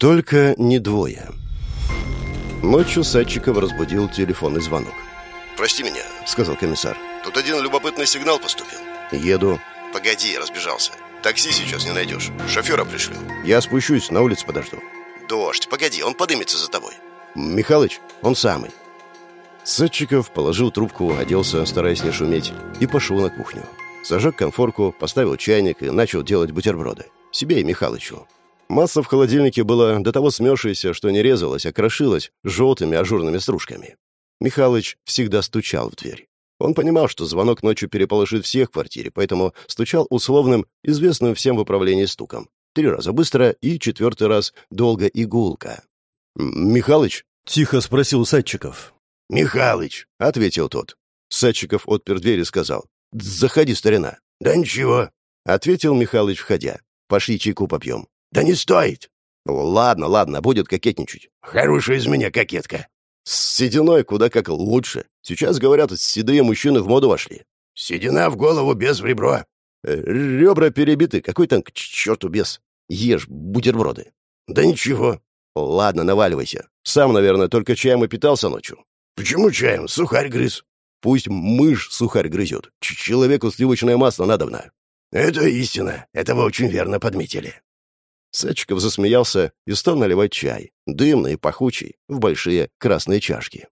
Только не двое. Ночью Садчиков разбудил телефонный звонок. «Прости меня», — сказал комиссар. «Тут один любопытный сигнал поступил». «Еду». «Погоди, разбежался. Такси сейчас не найдешь. Шофера пришлю». «Я спущусь, на улице подожду». «Дождь, погоди, он подымется за тобой». «Михалыч, он самый». Садчиков положил трубку, оделся, стараясь не шуметь, и пошел на кухню. Зажег конфорку, поставил чайник и начал делать бутерброды. Себе и Михалычу. Масса в холодильнике была до того смешившаяся, что не резалась, а крошилась желтыми ажурными стружками. Михалыч всегда стучал в дверь. Он понимал, что звонок ночью переполошит всех в квартире, поэтому стучал условным, известным всем в управлении стуком. Три раза быстро и четвертый раз долго и гулко. «Михалыч?» — тихо спросил Садчиков. «Михалыч», — ответил тот. Садчиков отпер дверь и сказал. «Заходи, старина». «Да ничего», — ответил Михалыч, входя. «Пошли чайку попьем». «Да не стоит». «Ладно, ладно, будет кокетничать». «Хорошая из меня кокетка». «С сединой куда как лучше. Сейчас, говорят, седые мужчины в моду вошли». «Седина в голову без в ребро». Э, «Ребра перебиты. Какой там к черту без? Ешь бутерброды». «Да ничего». «Ладно, наваливайся. Сам, наверное, только чаем и питался ночью». «Почему чаем? Сухарь грыз». «Пусть мышь сухарь грызет. Человеку сливочное масло надобно». «Это истина. Это вы очень верно подметили». Садчиков засмеялся и стал наливать чай, дымный, пахучий, в большие красные чашки.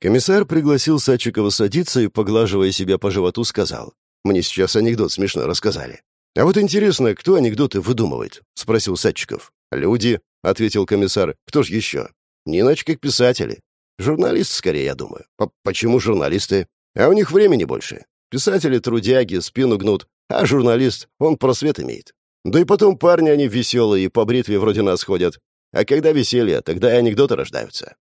Комиссар пригласил Садчикова садиться и, поглаживая себя по животу, сказал, «Мне сейчас анекдот смешно рассказали». «А вот интересно, кто анекдоты выдумывает?» — спросил Садчиков. «Люди», — ответил комиссар. «Кто ж еще?» «Не иначе, как писатели. Журналисты, скорее, я думаю. П Почему журналисты? А у них времени больше. Писатели трудяги, спину гнут, а журналист, он просвет имеет. Да и потом парни они веселые, по бритве вроде нас ходят. А когда веселье, тогда и анекдоты рождаются.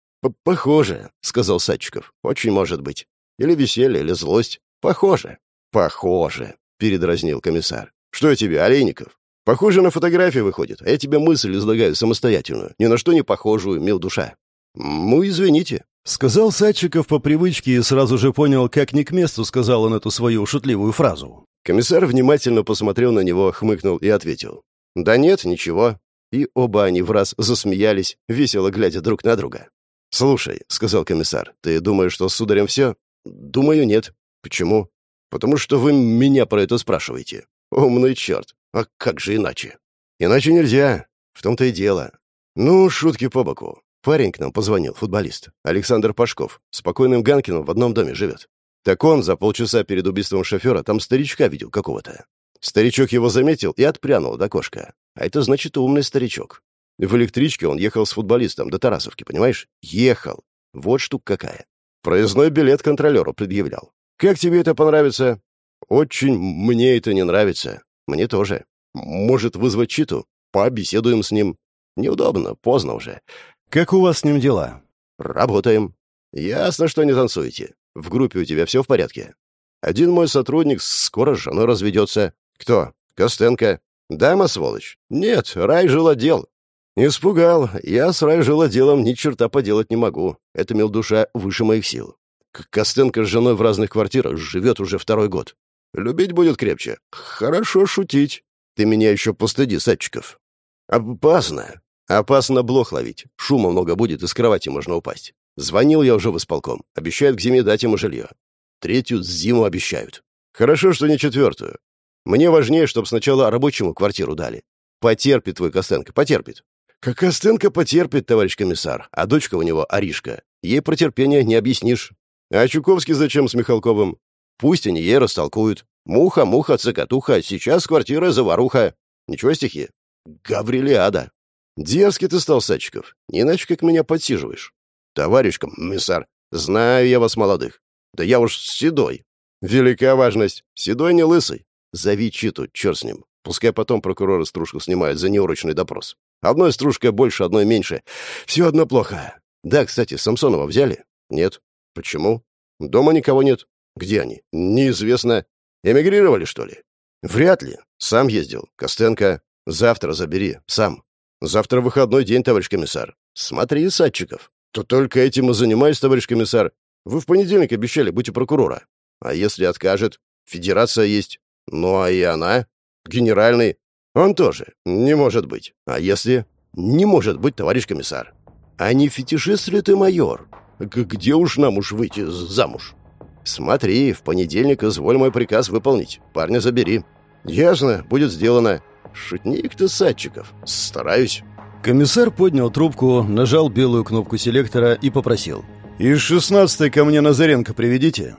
«Похоже», — сказал Садчиков. «Очень может быть. Или веселье, или злость. Похоже». «Похоже», — передразнил комиссар. «Что я тебе, Олейников? Похоже на фотографии выходит, а я тебе мысль излагаю самостоятельную, ни на что не похожую, мил душа». «Ну, извините», — сказал Садчиков по привычке и сразу же понял, как не к месту сказал он эту свою шутливую фразу. Комиссар внимательно посмотрел на него, хмыкнул и ответил. «Да нет, ничего». И оба они в раз засмеялись, весело глядя друг на друга. «Слушай», — сказал комиссар, — «ты думаешь, что с сударем все?» «Думаю, нет». «Почему?» «Потому что вы меня про это спрашиваете». «Умный черт! А как же иначе?» «Иначе нельзя. В том-то и дело. Ну, шутки по боку. Парень к нам позвонил, футболист. Александр Пашков. Спокойным Ганкиным в одном доме живет. Так он за полчаса перед убийством шофера там старичка видел какого-то. Старичок его заметил и отпрянул до кошка. А это значит умный старичок. В электричке он ехал с футболистом до Тарасовки, понимаешь? Ехал. Вот штука какая. Проездной билет контролеру предъявлял. Как тебе это понравится? Очень мне это не нравится. Мне тоже. Может вызвать Читу? Побеседуем с ним. Неудобно, поздно уже. Как у вас с ним дела? Работаем. Ясно, что не танцуете. В группе у тебя все в порядке? Один мой сотрудник скоро с женой разведется. Кто? Костенко. Дама, сволочь? Нет, рай жилодел. Испугал. Я с рай жилоделом ни черта поделать не могу. Это, мил душа, выше моих сил. Костенко с женой в разных квартирах живет уже второй год. Любить будет крепче. Хорошо шутить. Ты меня еще постыди, Садчиков. Опасно. Опасно блох ловить. Шума много будет, и с кровати можно упасть. Звонил я уже в исполком. Обещают к зиме дать ему жилье. Третью зиму обещают. Хорошо, что не четвертую. Мне важнее, чтобы сначала рабочему квартиру дали. Потерпит твой Костенко, потерпит. Как Костенко потерпит, товарищ комиссар, а дочка у него Аришка. Ей про терпение не объяснишь. А Чуковский зачем с Михалковым? Пусть они ей растолкуют. Муха, муха, цикатуха, сейчас квартира заваруха. Ничего стихи? Гаврилиада. Дерзкий ты стал, Сачиков. Не иначе, как меня подсиживаешь. «Товарищ комиссар, знаю я вас, молодых. Да я уж седой. Велика важность. Седой не лысый. Зови Читу, черт с ним. Пускай потом прокуроры стружку снимают за неурочный допрос. Одной стружкой больше, одной меньше. Все одно плохо. Да, кстати, Самсонова взяли? Нет. Почему? Дома никого нет. Где они? Неизвестно. Эмигрировали, что ли? Вряд ли. Сам ездил. Костенко. Завтра забери. Сам. Завтра выходной день, товарищ комиссар. Смотри, Садчиков то только этим и занимаюсь, товарищ комиссар. Вы в понедельник обещали быть у прокурора. А если откажет? Федерация есть. Ну, а и она? Генеральный? Он тоже. Не может быть. А если? Не может быть, товарищ комиссар. А не фетишист ли ты, майор? Где уж нам уж выйти замуж? Смотри, в понедельник изволь мой приказ выполнить. Парня забери. Ясно, будет сделано. Шутник ты, Садчиков. Стараюсь. Комиссар поднял трубку, нажал белую кнопку селектора и попросил. «Из шестнадцатой ко мне Назаренко приведите».